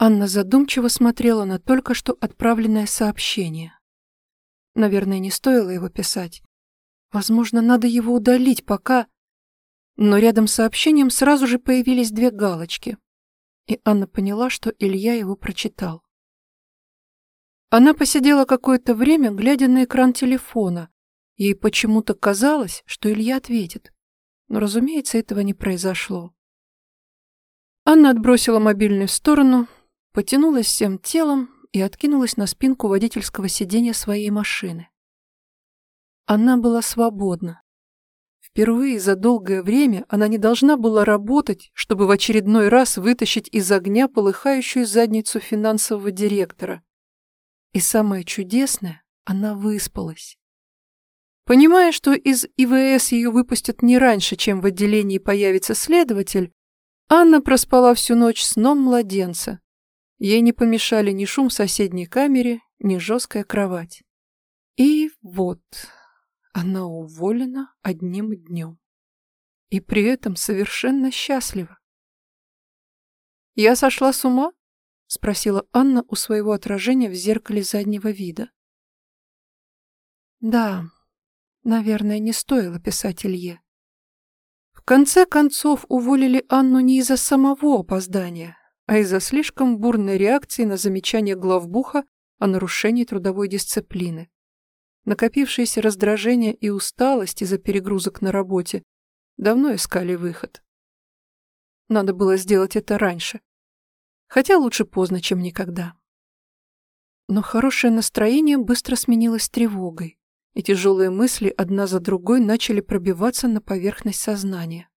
Анна задумчиво смотрела на только что отправленное сообщение. Наверное, не стоило его писать. Возможно, надо его удалить, пока... Но рядом с сообщением сразу же появились две галочки. И Анна поняла, что Илья его прочитал. Она посидела какое-то время, глядя на экран телефона. Ей почему-то казалось, что Илья ответит. Но, разумеется, этого не произошло. Анна отбросила мобильный в сторону, потянулась всем телом и откинулась на спинку водительского сиденья своей машины. Она была свободна. Впервые за долгое время она не должна была работать, чтобы в очередной раз вытащить из огня полыхающую задницу финансового директора. И самое чудесное, она выспалась. Понимая, что из ИВС ее выпустят не раньше, чем в отделении появится следователь, Анна проспала всю ночь сном младенца, Ей не помешали ни шум в соседней камере, ни жесткая кровать. И вот она уволена одним днем. И при этом совершенно счастлива. «Я сошла с ума?» — спросила Анна у своего отражения в зеркале заднего вида. «Да, наверное, не стоило писать Илье. В конце концов уволили Анну не из-за самого опоздания, а из-за слишком бурной реакции на замечание главбуха о нарушении трудовой дисциплины. Накопившееся раздражение и усталость из-за перегрузок на работе давно искали выход. Надо было сделать это раньше. Хотя лучше поздно, чем никогда. Но хорошее настроение быстро сменилось тревогой, и тяжелые мысли одна за другой начали пробиваться на поверхность сознания.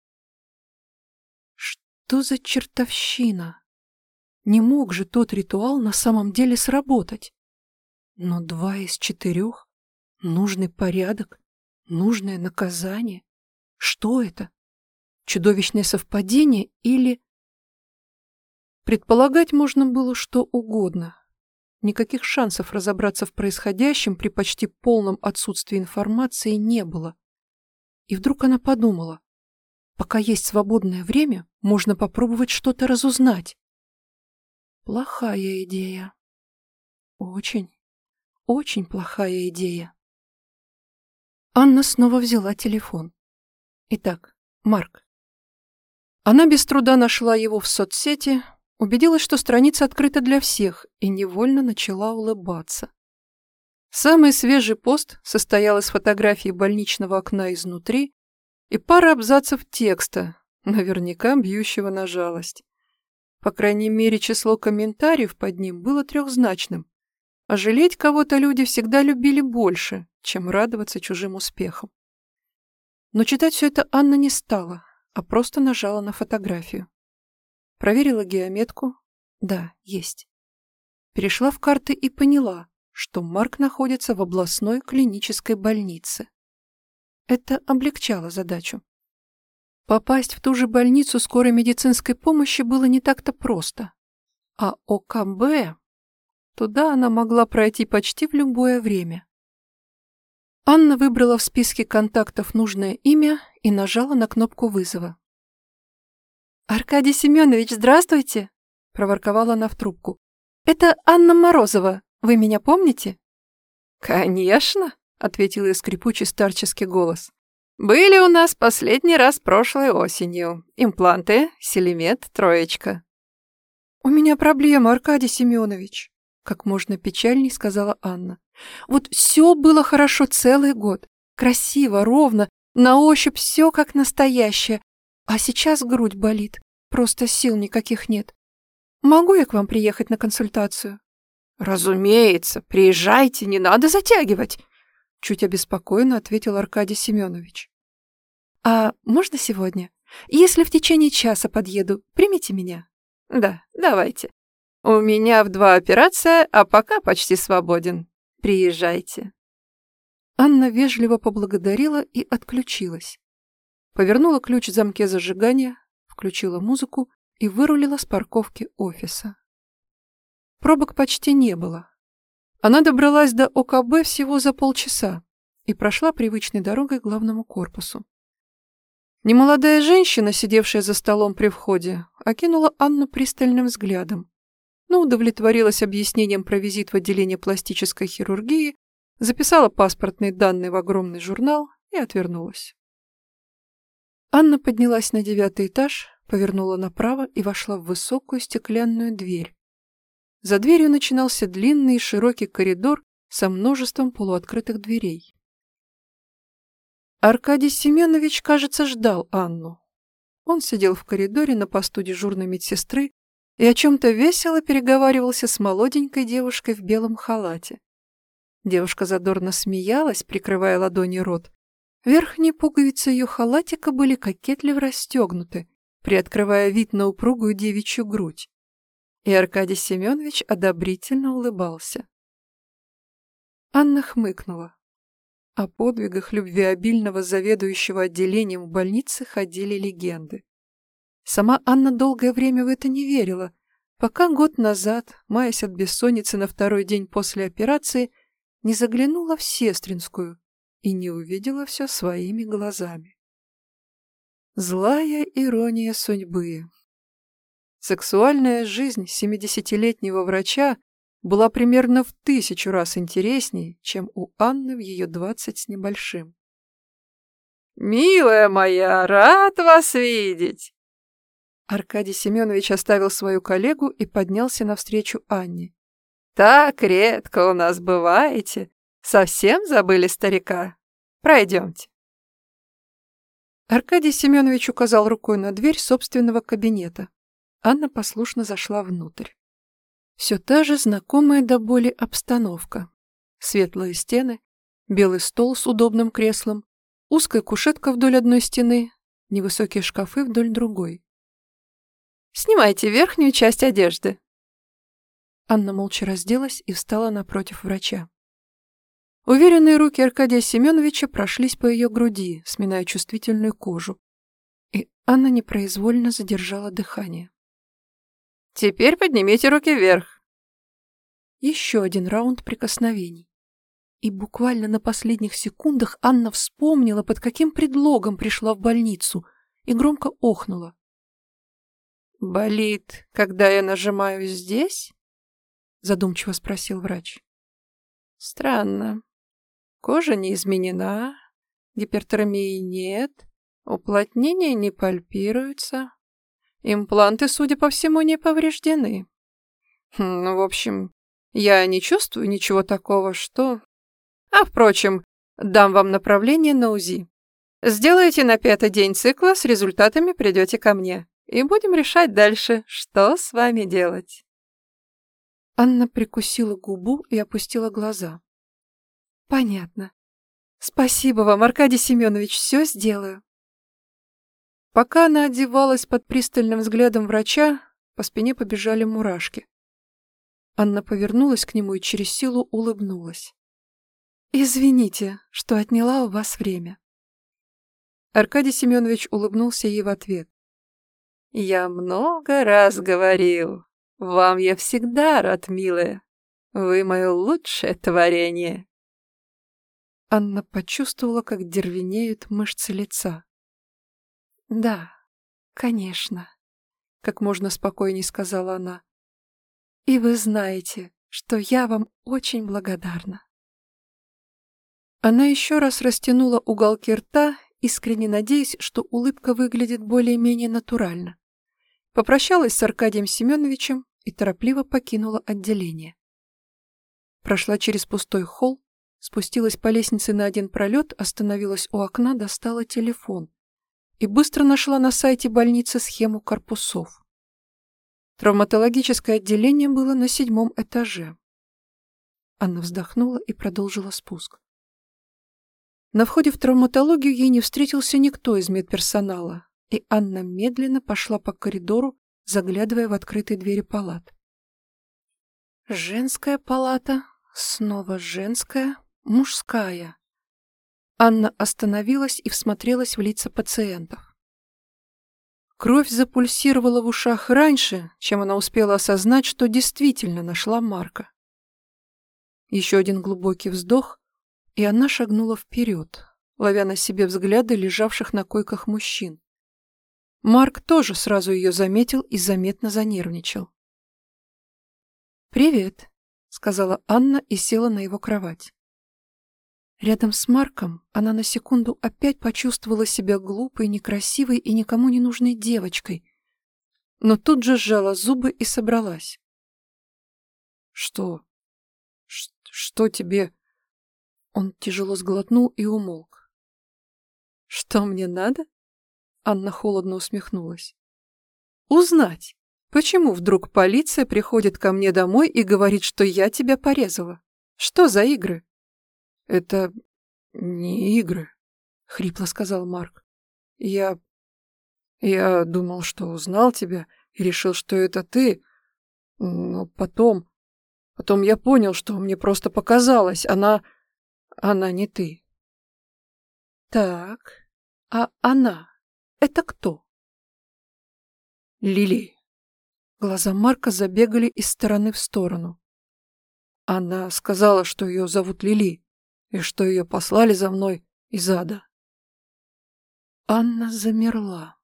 Что за чертовщина? Не мог же тот ритуал на самом деле сработать. Но два из четырех, нужный порядок, нужное наказание. Что это? Чудовищное совпадение или... Предполагать можно было что угодно. Никаких шансов разобраться в происходящем при почти полном отсутствии информации не было. И вдруг она подумала, пока есть свободное время, можно попробовать что-то разузнать. Плохая идея. Очень, очень плохая идея. Анна снова взяла телефон. Итак, Марк. Она без труда нашла его в соцсети, убедилась, что страница открыта для всех, и невольно начала улыбаться. Самый свежий пост состоял из фотографии больничного окна изнутри и пары абзацев текста, наверняка бьющего на жалость. По крайней мере, число комментариев под ним было трехзначным. А жалеть кого-то люди всегда любили больше, чем радоваться чужим успехам. Но читать все это Анна не стала, а просто нажала на фотографию. Проверила геометку. Да, есть. Перешла в карты и поняла, что Марк находится в областной клинической больнице. Это облегчало задачу. Попасть в ту же больницу скорой медицинской помощи было не так-то просто. А ОКБ... Туда она могла пройти почти в любое время. Анна выбрала в списке контактов нужное имя и нажала на кнопку вызова. «Аркадий Семенович, здравствуйте!» — проворковала она в трубку. «Это Анна Морозова. Вы меня помните?» «Конечно!» — ответил ей скрипучий старческий голос. Были у нас последний раз прошлой осенью. Импланты, селемет, троечка. У меня проблема, Аркадий Семенович, как можно печальней сказала Анна. Вот все было хорошо целый год. Красиво, ровно, на ощупь все как настоящее. А сейчас грудь болит. Просто сил никаких нет. Могу я к вам приехать на консультацию? Разумеется, приезжайте, не надо затягивать. Чуть обеспокоенно ответил Аркадий Семенович. «А можно сегодня? Если в течение часа подъеду, примите меня». «Да, давайте. У меня в два операция, а пока почти свободен. Приезжайте». Анна вежливо поблагодарила и отключилась. Повернула ключ в замке зажигания, включила музыку и вырулила с парковки офиса. Пробок почти не было. Она добралась до ОКБ всего за полчаса и прошла привычной дорогой к главному корпусу. Немолодая женщина, сидевшая за столом при входе, окинула Анну пристальным взглядом. но удовлетворилась объяснением про визит в отделение пластической хирургии, записала паспортные данные в огромный журнал и отвернулась. Анна поднялась на девятый этаж, повернула направо и вошла в высокую стеклянную дверь. За дверью начинался длинный и широкий коридор со множеством полуоткрытых дверей. Аркадий Семенович, кажется, ждал Анну. Он сидел в коридоре на посту дежурной медсестры и о чем-то весело переговаривался с молоденькой девушкой в белом халате. Девушка задорно смеялась, прикрывая ладони рот. Верхние пуговицы ее халатика были кокетливо расстегнуты, приоткрывая вид на упругую девичью грудь. И Аркадий Семенович одобрительно улыбался. Анна хмыкнула. О подвигах любвеобильного заведующего отделением в больнице ходили легенды. Сама Анна долгое время в это не верила, пока год назад, маясь от бессонницы на второй день после операции, не заглянула в Сестринскую и не увидела все своими глазами. Злая ирония судьбы. Сексуальная жизнь семидесятилетнего врача была примерно в тысячу раз интереснее, чем у Анны в ее двадцать с небольшим. «Милая моя, рад вас видеть!» Аркадий Семенович оставил свою коллегу и поднялся навстречу Анне. «Так редко у нас бываете. Совсем забыли старика? Пройдемте». Аркадий Семенович указал рукой на дверь собственного кабинета. Анна послушно зашла внутрь. Все та же знакомая до боли обстановка. Светлые стены, белый стол с удобным креслом, узкая кушетка вдоль одной стены, невысокие шкафы вдоль другой. «Снимайте верхнюю часть одежды». Анна молча разделась и встала напротив врача. Уверенные руки Аркадия Семеновича прошлись по ее груди, сминая чувствительную кожу. И Анна непроизвольно задержала дыхание. Теперь поднимите руки вверх. Еще один раунд прикосновений. И буквально на последних секундах Анна вспомнила, под каким предлогом пришла в больницу, и громко охнула. «Болит, когда я нажимаю здесь?» — задумчиво спросил врач. «Странно. Кожа не изменена, гипертермии нет, уплотнения не пальпируются. Импланты, судя по всему, не повреждены. Хм, ну, в общем, я не чувствую ничего такого, что... А, впрочем, дам вам направление на УЗИ. Сделайте на пятый день цикла, с результатами придете ко мне. И будем решать дальше, что с вами делать. Анна прикусила губу и опустила глаза. Понятно. Спасибо вам, Аркадий Семенович, все сделаю. Пока она одевалась под пристальным взглядом врача, по спине побежали мурашки. Анна повернулась к нему и через силу улыбнулась. «Извините, что отняла у вас время». Аркадий Семенович улыбнулся ей в ответ. «Я много раз говорил, вам я всегда рад, милая. Вы мое лучшее творение». Анна почувствовала, как дервенеют мышцы лица. «Да, конечно», — как можно спокойней сказала она. «И вы знаете, что я вам очень благодарна». Она еще раз растянула уголки рта, искренне надеясь, что улыбка выглядит более-менее натурально. Попрощалась с Аркадием Семеновичем и торопливо покинула отделение. Прошла через пустой холл, спустилась по лестнице на один пролет, остановилась у окна, достала телефон и быстро нашла на сайте больницы схему корпусов. Травматологическое отделение было на седьмом этаже. Анна вздохнула и продолжила спуск. На входе в травматологию ей не встретился никто из медперсонала, и Анна медленно пошла по коридору, заглядывая в открытые двери палат. Женская палата, снова женская, мужская. Анна остановилась и всмотрелась в лица пациентов. Кровь запульсировала в ушах раньше, чем она успела осознать, что действительно нашла Марка. Еще один глубокий вздох, и она шагнула вперед, ловя на себе взгляды лежавших на койках мужчин. Марк тоже сразу ее заметил и заметно занервничал. «Привет», — сказала Анна и села на его кровать. Рядом с Марком она на секунду опять почувствовала себя глупой, некрасивой и никому не нужной девочкой, но тут же сжала зубы и собралась. «Что? Ш что тебе?» Он тяжело сглотнул и умолк. «Что мне надо?» Анна холодно усмехнулась. «Узнать, почему вдруг полиция приходит ко мне домой и говорит, что я тебя порезала? Что за игры?» «Это не игры», — хрипло сказал Марк. «Я... я думал, что узнал тебя и решил, что это ты, но потом... потом я понял, что мне просто показалось, она... она не ты». «Так, а она — это кто?» «Лили». Глаза Марка забегали из стороны в сторону. Она сказала, что ее зовут Лили и что ее послали за мной из ада. Анна замерла.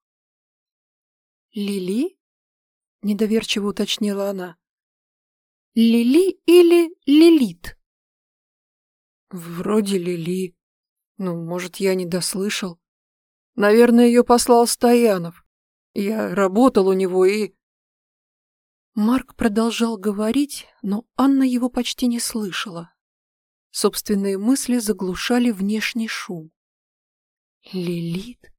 «Лили?» — недоверчиво уточнила она. «Лили или Лилит?» «Вроде Лили. Ну, может, я не дослышал. Наверное, ее послал Стоянов. Я работал у него и...» Марк продолжал говорить, но Анна его почти не слышала. Собственные мысли заглушали внешний шум. Лилит?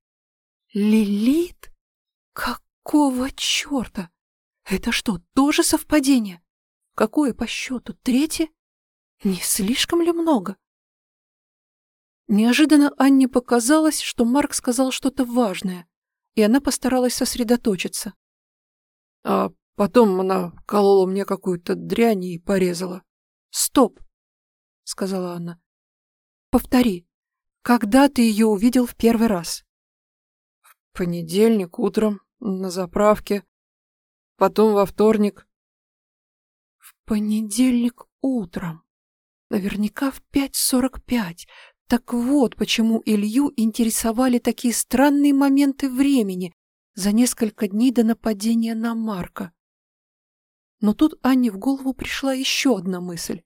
Лилит? Какого черта? Это что, тоже совпадение? Какое по счету? Третье? Не слишком ли много? Неожиданно Анне показалось, что Марк сказал что-то важное, и она постаралась сосредоточиться. А потом она колола мне какую-то дрянь и порезала. Стоп! — сказала Анна. «Повтори, когда ты ее увидел в первый раз?» «В понедельник утром на заправке, потом во вторник». «В понедельник утром. Наверняка в пять сорок пять. Так вот, почему Илью интересовали такие странные моменты времени за несколько дней до нападения на Марка. Но тут Анне в голову пришла еще одна мысль.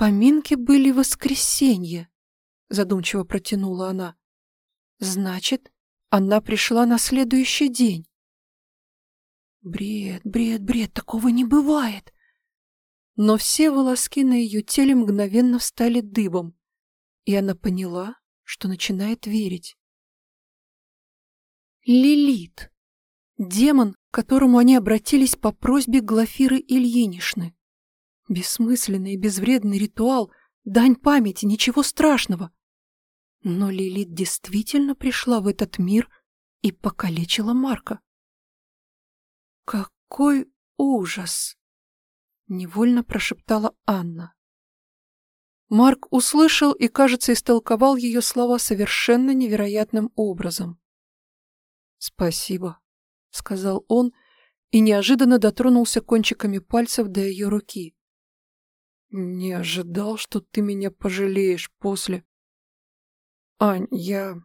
Поминки были в воскресенье, задумчиво протянула она. Значит, она пришла на следующий день. Бред, бред, бред, такого не бывает. Но все волоски на ее теле мгновенно встали дыбом, и она поняла, что начинает верить. Лилит. Демон, к которому они обратились по просьбе Глафиры Ильинишны. Бессмысленный и безвредный ритуал, дань памяти, ничего страшного. Но Лилит действительно пришла в этот мир и покалечила Марка. «Какой ужас!» — невольно прошептала Анна. Марк услышал и, кажется, истолковал ее слова совершенно невероятным образом. «Спасибо», — сказал он и неожиданно дотронулся кончиками пальцев до ее руки. Не ожидал, что ты меня пожалеешь после. Ань, я...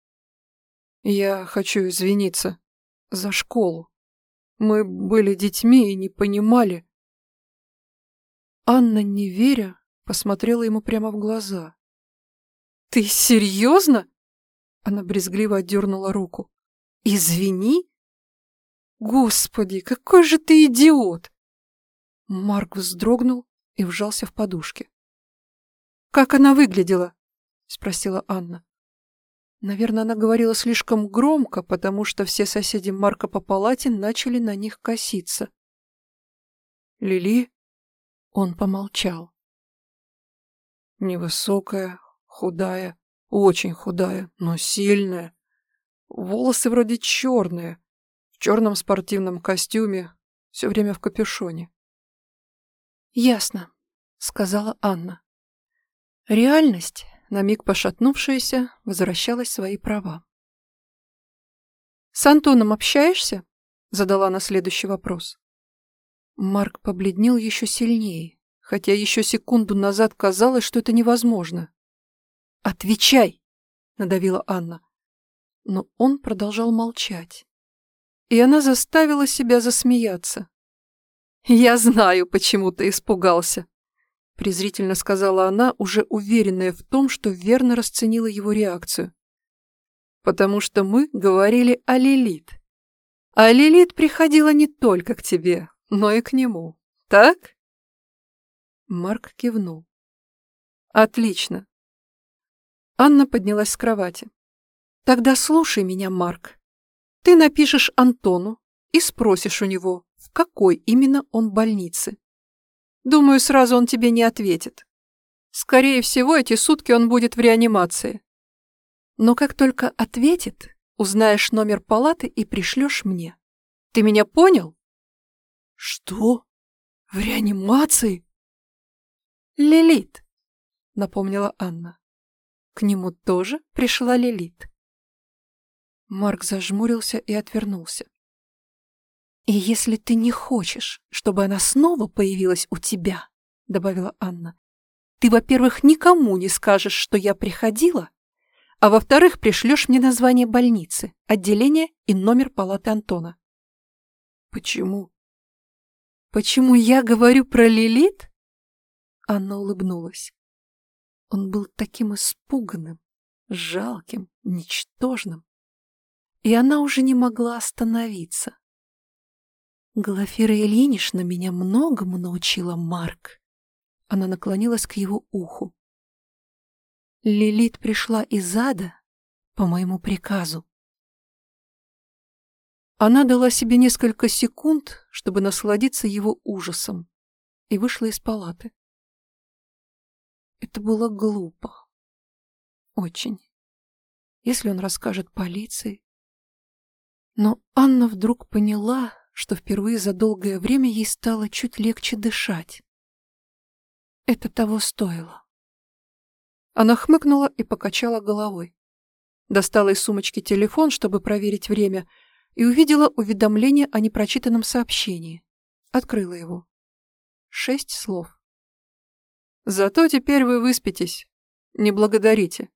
Я хочу извиниться за школу. Мы были детьми и не понимали. Анна, не веря, посмотрела ему прямо в глаза. «Ты серьезно?» Она брезгливо отдернула руку. «Извини?» «Господи, какой же ты идиот!» Марк вздрогнул и вжался в подушки. «Как она выглядела?» — спросила Анна. Наверное, она говорила слишком громко, потому что все соседи Марка по палате начали на них коситься. «Лили?» Он помолчал. «Невысокая, худая, очень худая, но сильная. Волосы вроде черные, в черном спортивном костюме, все время в капюшоне. «Ясно», — сказала Анна. Реальность, на миг пошатнувшаяся, возвращалась в свои права. «С Антоном общаешься?» — задала на следующий вопрос. Марк побледнел еще сильнее, хотя еще секунду назад казалось, что это невозможно. «Отвечай!» — надавила Анна. Но он продолжал молчать. И она заставила себя засмеяться. «Я знаю, почему ты испугался», — презрительно сказала она, уже уверенная в том, что верно расценила его реакцию. «Потому что мы говорили о Лилит. А Лилит приходила не только к тебе, но и к нему. Так?» Марк кивнул. «Отлично». Анна поднялась с кровати. «Тогда слушай меня, Марк. Ты напишешь Антону и спросишь у него, в какой именно он больнице. Думаю, сразу он тебе не ответит. Скорее всего, эти сутки он будет в реанимации. Но как только ответит, узнаешь номер палаты и пришлешь мне. Ты меня понял? Что? В реанимации? Лилит, напомнила Анна. К нему тоже пришла Лилит. Марк зажмурился и отвернулся. «И если ты не хочешь, чтобы она снова появилась у тебя», — добавила Анна, «ты, во-первых, никому не скажешь, что я приходила, а во-вторых, пришлешь мне название больницы, отделение и номер палаты Антона». «Почему?» «Почему я говорю про Лилит?» Анна улыбнулась. Он был таким испуганным, жалким, ничтожным. И она уже не могла остановиться. Глафира Ильинична меня многому научила, Марк. Она наклонилась к его уху. Лилит пришла из ада по моему приказу. Она дала себе несколько секунд, чтобы насладиться его ужасом, и вышла из палаты. Это было глупо. Очень. Если он расскажет полиции. Но Анна вдруг поняла, что впервые за долгое время ей стало чуть легче дышать. Это того стоило. Она хмыкнула и покачала головой. Достала из сумочки телефон, чтобы проверить время, и увидела уведомление о непрочитанном сообщении. Открыла его. Шесть слов. «Зато теперь вы выспитесь. Не благодарите».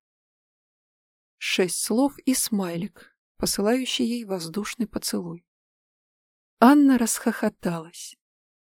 Шесть слов и смайлик, посылающий ей воздушный поцелуй. Анна расхохоталась.